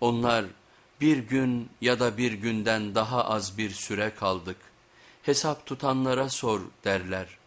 Onlar bir gün ya da bir günden daha az bir süre kaldık. Hesap tutanlara sor derler.